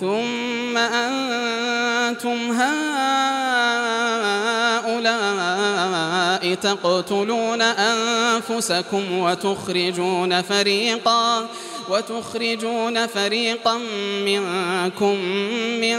ثم أنتم هؤلاء تقتلون أنفسكم وتخرجون فريقاً وتخرجون فريقا منكم من